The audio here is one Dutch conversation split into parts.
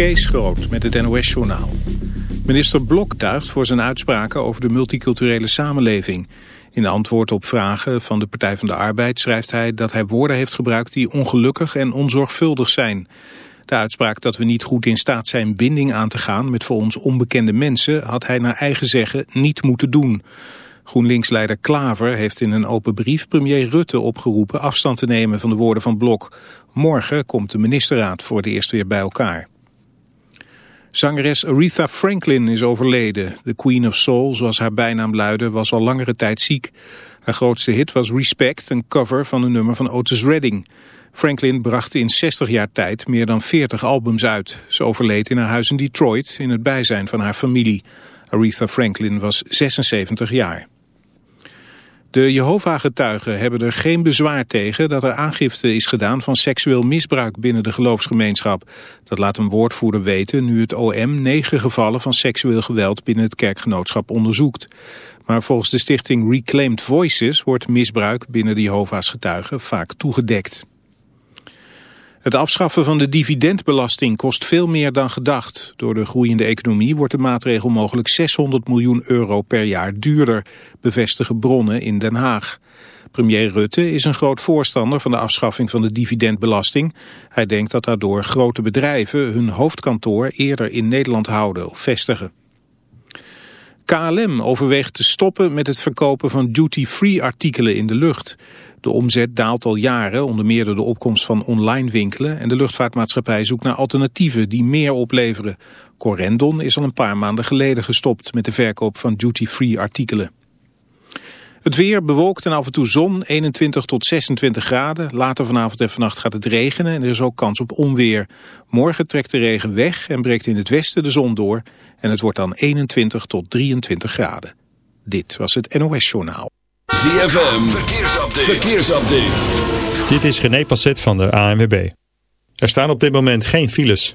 Kees Groot met het NOS-journaal. Minister Blok duigt voor zijn uitspraken over de multiculturele samenleving. In antwoord op vragen van de Partij van de Arbeid schrijft hij dat hij woorden heeft gebruikt die ongelukkig en onzorgvuldig zijn. De uitspraak dat we niet goed in staat zijn binding aan te gaan met voor ons onbekende mensen had hij naar eigen zeggen niet moeten doen. GroenLinks-leider Klaver heeft in een open brief premier Rutte opgeroepen afstand te nemen van de woorden van Blok. Morgen komt de ministerraad voor het eerst weer bij elkaar. Zangeres Aretha Franklin is overleden. De Queen of Soul, zoals haar bijnaam luidde, was al langere tijd ziek. Haar grootste hit was Respect, een cover van een nummer van Otis Redding. Franklin bracht in 60 jaar tijd meer dan 40 albums uit. Ze overleed in haar huis in Detroit in het bijzijn van haar familie. Aretha Franklin was 76 jaar. De Jehovah-getuigen hebben er geen bezwaar tegen dat er aangifte is gedaan van seksueel misbruik binnen de geloofsgemeenschap. Dat laat een woordvoerder weten nu het OM negen gevallen van seksueel geweld binnen het kerkgenootschap onderzoekt. Maar volgens de stichting Reclaimed Voices wordt misbruik binnen de Jehovah's getuigen vaak toegedekt. Het afschaffen van de dividendbelasting kost veel meer dan gedacht. Door de groeiende economie wordt de maatregel mogelijk 600 miljoen euro per jaar duurder, bevestigen bronnen in Den Haag. Premier Rutte is een groot voorstander van de afschaffing van de dividendbelasting. Hij denkt dat daardoor grote bedrijven hun hoofdkantoor eerder in Nederland houden of vestigen. KLM overweegt te stoppen met het verkopen van duty-free artikelen in de lucht. De omzet daalt al jaren, onder meer door de opkomst van online winkelen... en de luchtvaartmaatschappij zoekt naar alternatieven die meer opleveren. Corendon is al een paar maanden geleden gestopt met de verkoop van duty-free artikelen. Het weer bewolkt en af en toe zon, 21 tot 26 graden. Later vanavond en vannacht gaat het regenen en er is ook kans op onweer. Morgen trekt de regen weg en breekt in het westen de zon door. En het wordt dan 21 tot 23 graden. Dit was het NOS Journaal. ZFM, verkeersupdate. verkeersupdate. Dit is René Passet van de ANWB. Er staan op dit moment geen files.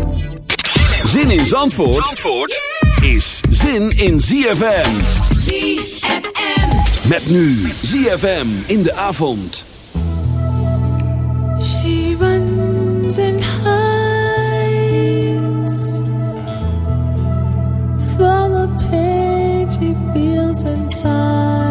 Zin in Zandvoort, Zandvoort is zin in ZFM. ZFM. Met nu ZFM in de avond. She runs and hides from the pain she feels inside.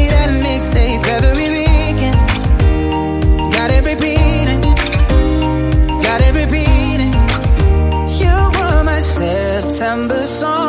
December song.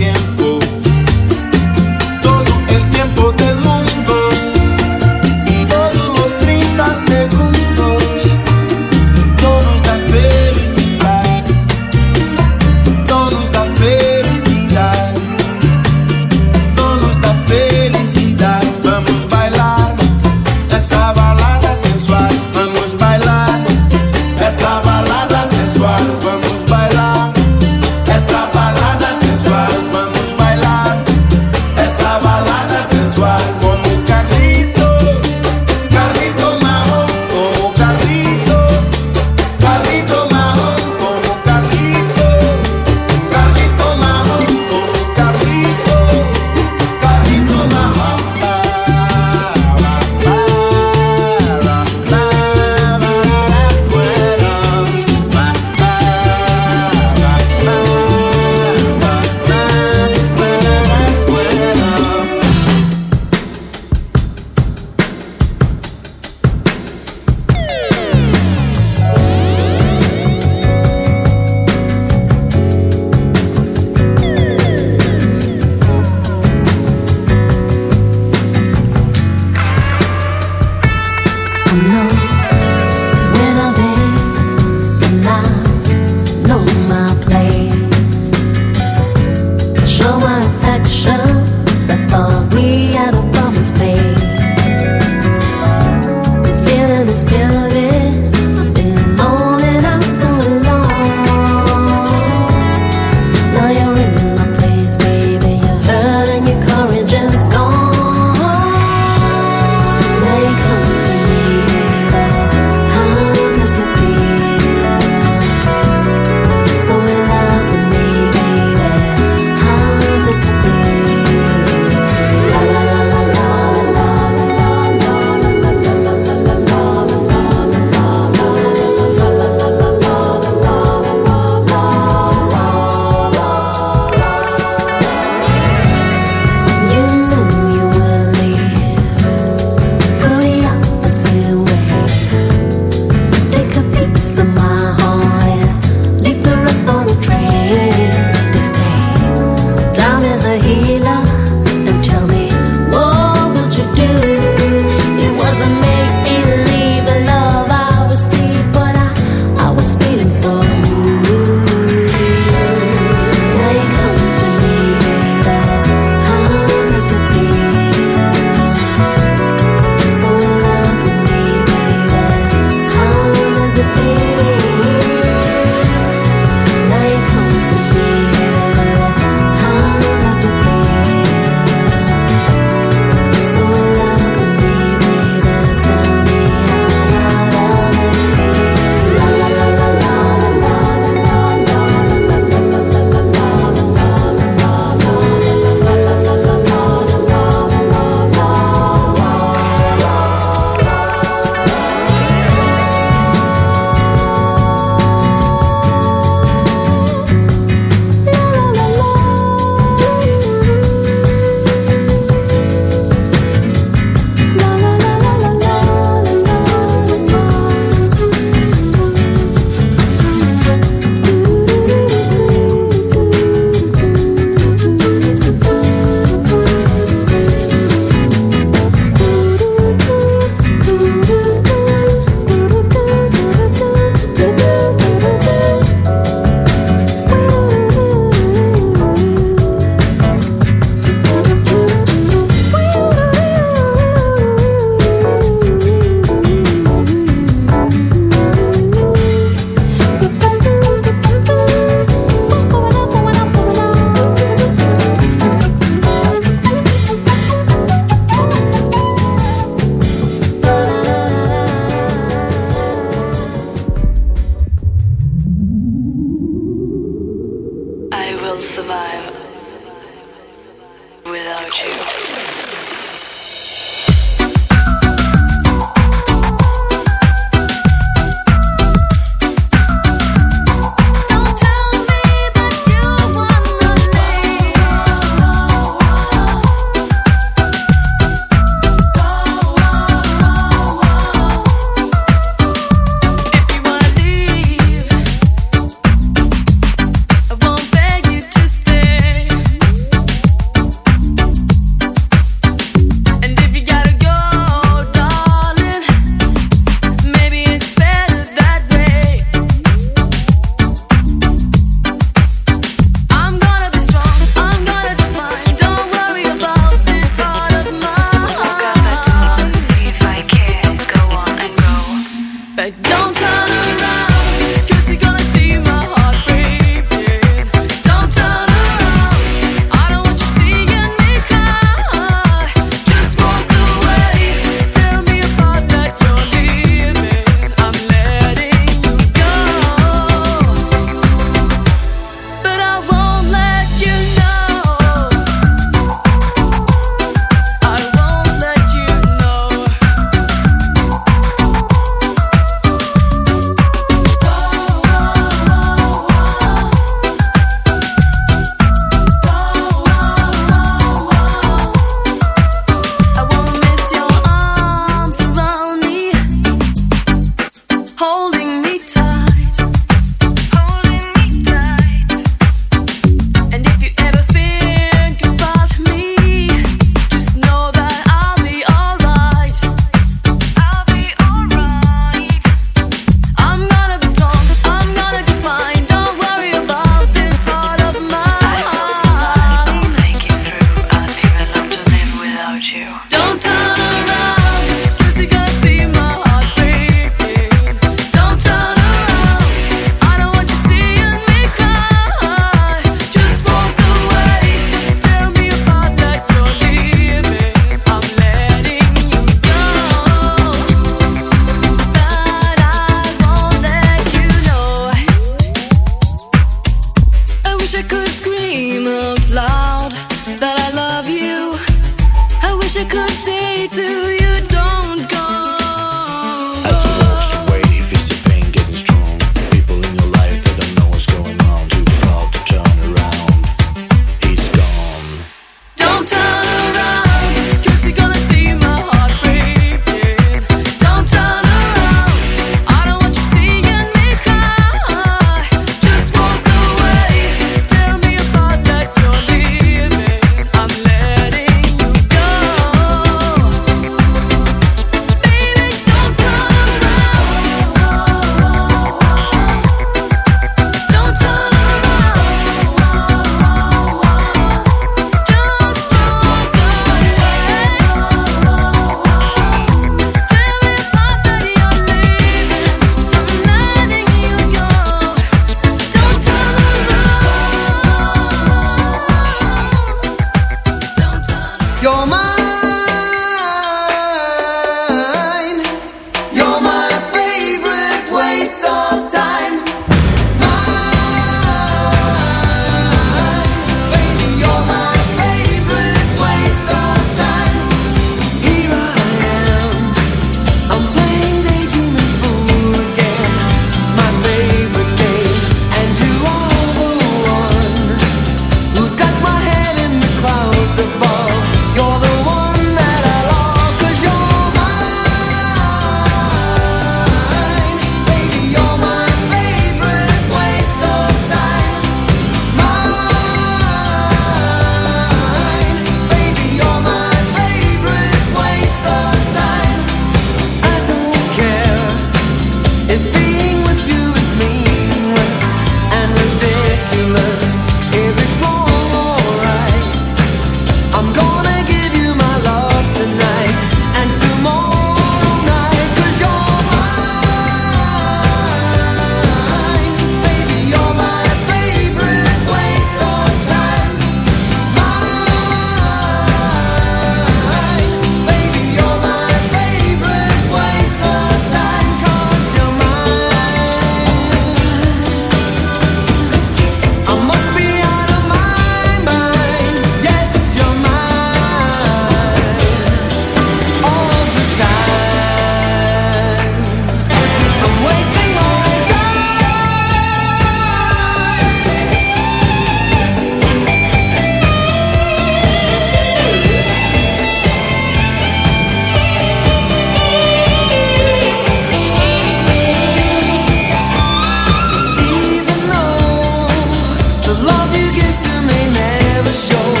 show.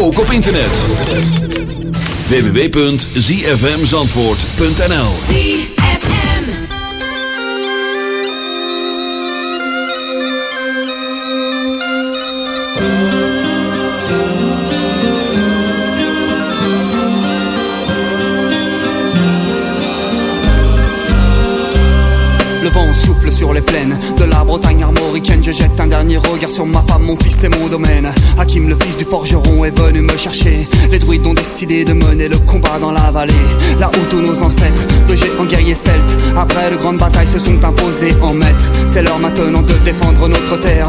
ook op internet. www.zfmzandvoort.nl ZFM Le vent souffle sur les plaines de la Bretagne armoricaine. Je jette un dernier regard sur ma femme, mon fils et mon domaine. Hakim le fils du forgeron venu me chercher. Les druides ont décidé de mener le combat dans la vallée. Là où tous nos ancêtres, de géants guerriers celtes, après de grandes batailles se sont imposés en maîtres. C'est l'heure maintenant de défendre notre terre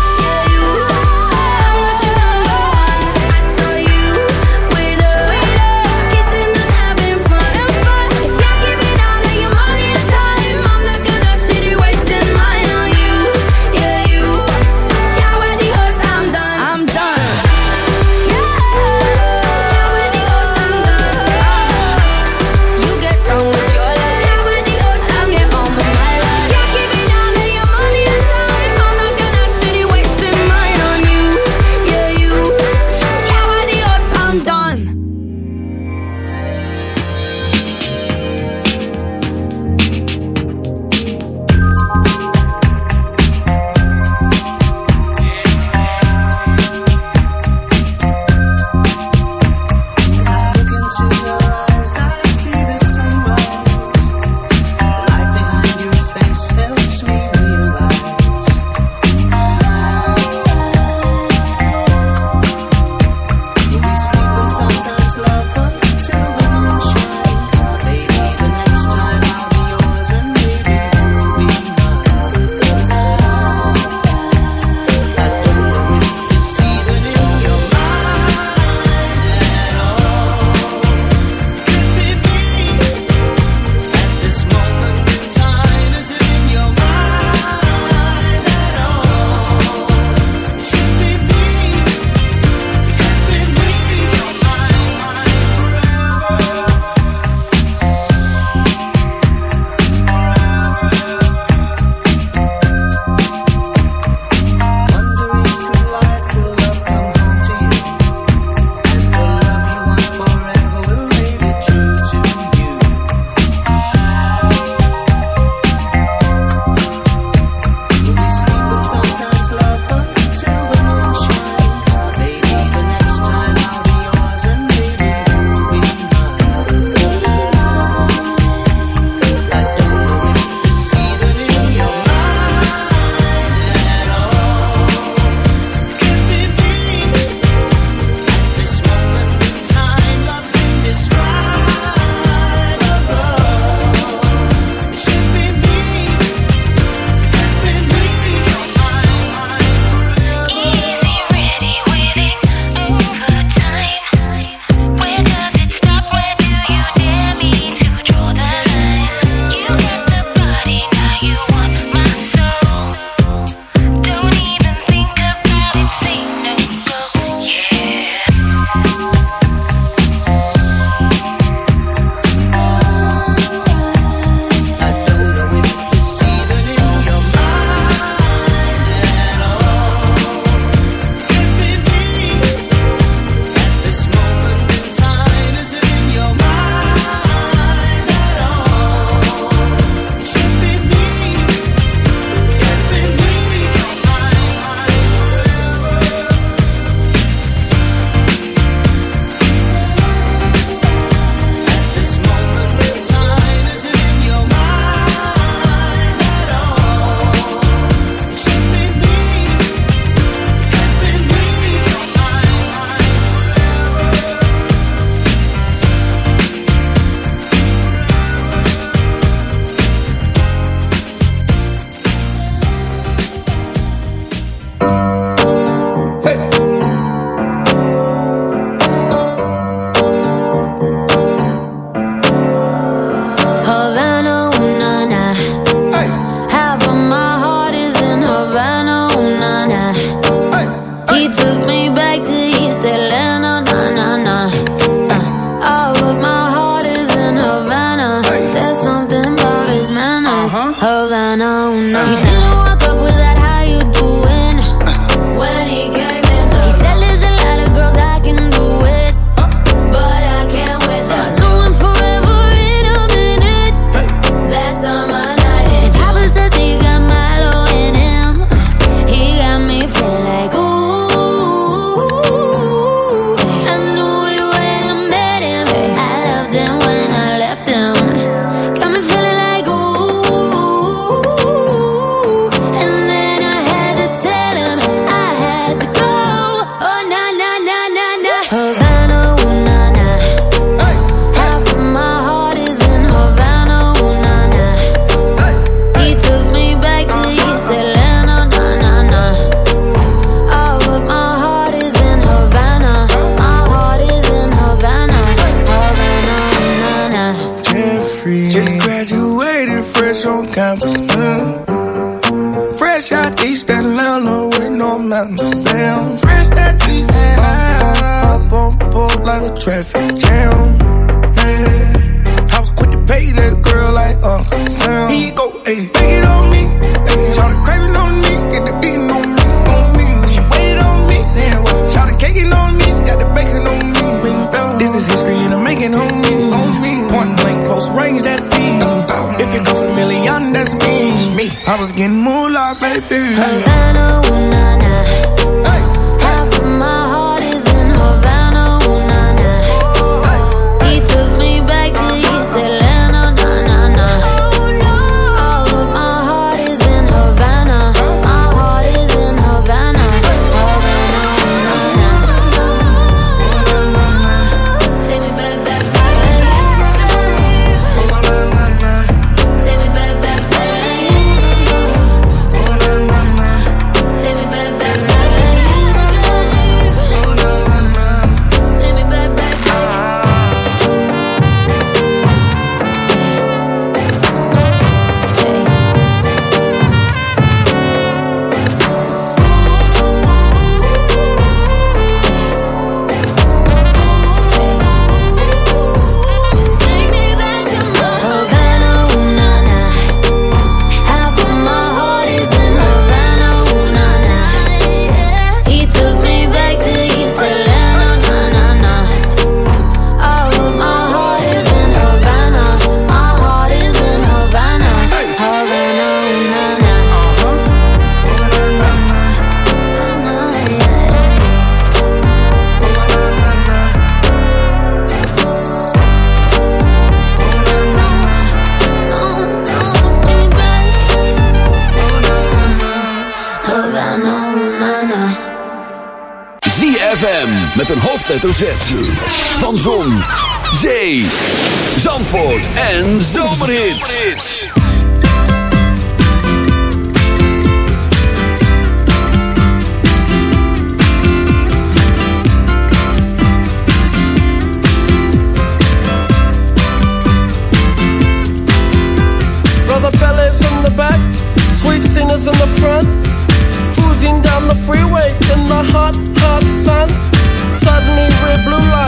I was getting moolah, baby. Havana, una,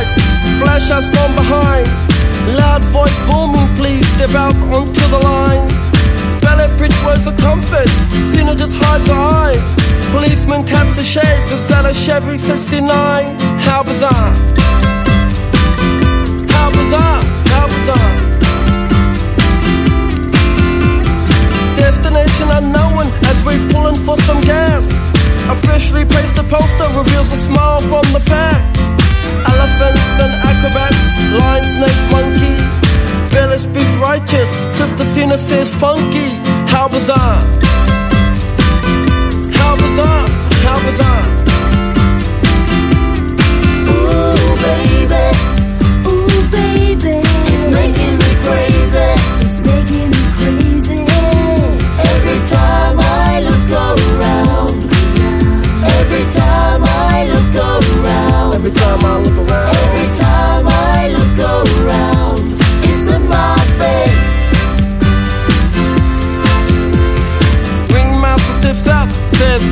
lights flash us from behind. Loud voice booming, please step out onto the line. Ballet bridge words of comfort, Cena just hides her eyes. Policeman taps the shades, and sells a Chevy 69. How bizarre! How bizarre! How bizarre! Destination unknown as we're pulling for some gas. Officially placed the poster reveals a smile from the back elephants and acrobats, lion, snakes, monkey. Village speaks righteous, Sister Cena says funky. How bizarre! How bizarre! How bizarre!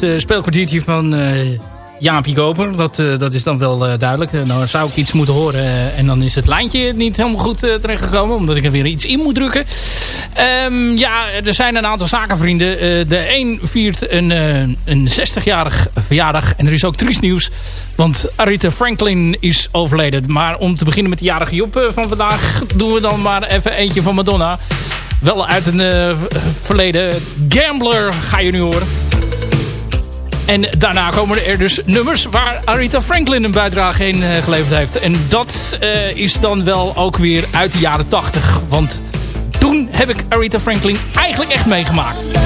Het eh, speelkwartiertje van eh Jaapie Koper. Dat, eh, dat is dan wel duidelijk. Nou zou ik iets moeten horen en dan is het lijntje niet helemaal goed terechtgekomen. Omdat ik er weer iets in moet drukken. Ehm, ja, er zijn een aantal zakenvrienden. De een viert een, een 60-jarig verjaardag. En er is ook triest nieuws. Want Aretha Franklin is overleden. Maar om te beginnen met de jarige Job van vandaag... doen we dan maar even eentje van Madonna. Wel uit een verleden. Gambler ga je nu horen. En daarna komen er dus nummers waar Aretha Franklin een bijdrage in eh, geleverd heeft. En dat eh, is dan wel ook weer uit de jaren 80. Want toen heb ik Aretha Franklin eigenlijk echt meegemaakt.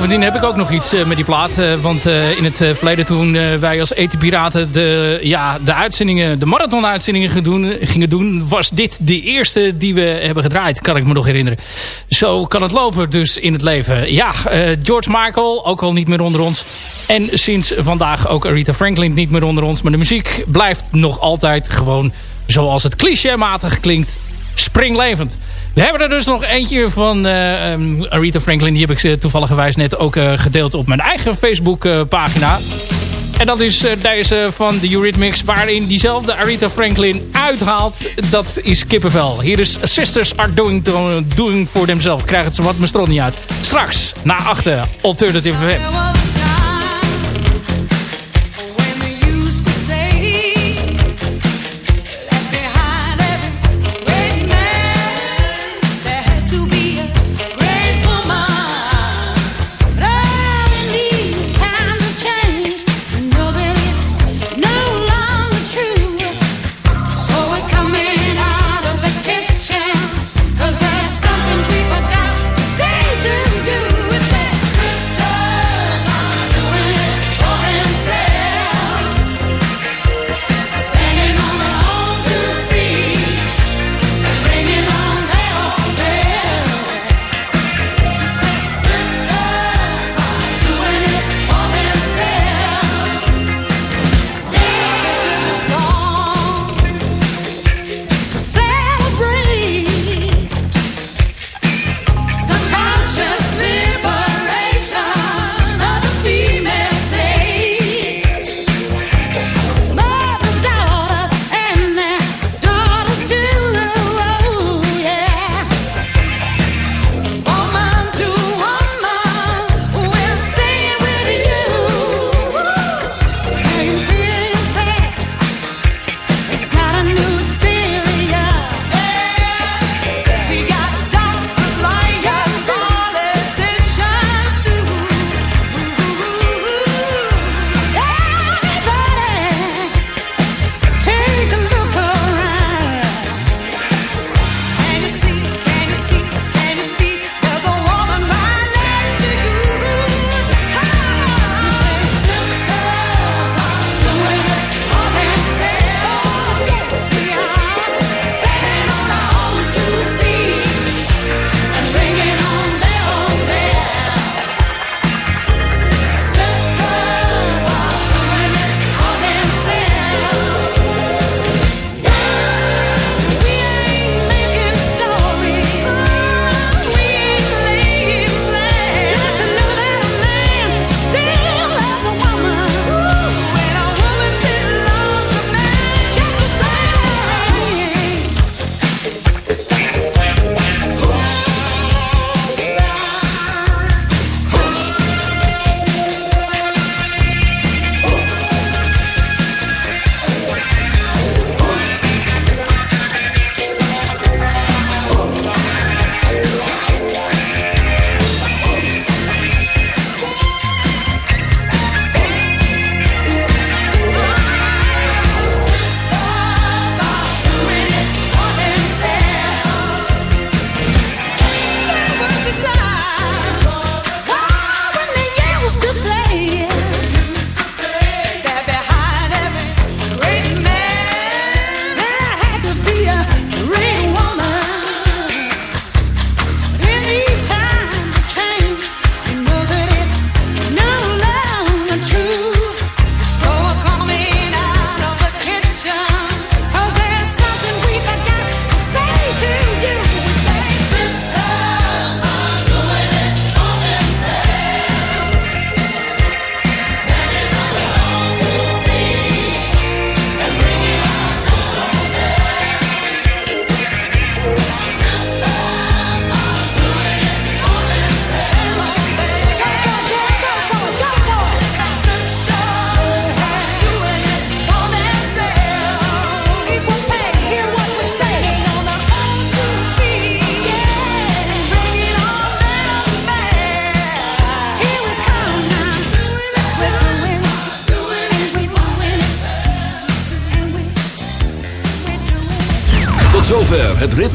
Bovendien heb ik ook nog iets eh, met die plaat. eh, want eh, in het verleden toen wij als Eten-piraten de, ja, de uitzendingen, de marathon-uitzendingen gingen doen, was dit de eerste die we hebben gedraaid, kan ik me nog herinneren. Zo kan het lopen dus in het leven. Ja, George Michael, ook al niet meer onder ons. En sinds vandaag ook Aretha Franklin niet meer onder ons. Maar de muziek blijft nog altijd gewoon zoals het clichématig klinkt springlevend. We hebben er dus nog eentje van eh, um, Aretha Franklin. Die heb ik eh, toevallig net ook eh, gedeeld op mijn eigen Facebook pagina. En dat is deze van de Eurythmics waarin diezelfde Aretha Franklin uithaalt. Dat is kippenvel. Hier is Sisters Are Doing, doing For Themselves. Krijg het zo wat mijn niet uit. Straks, na achter Alternative FM.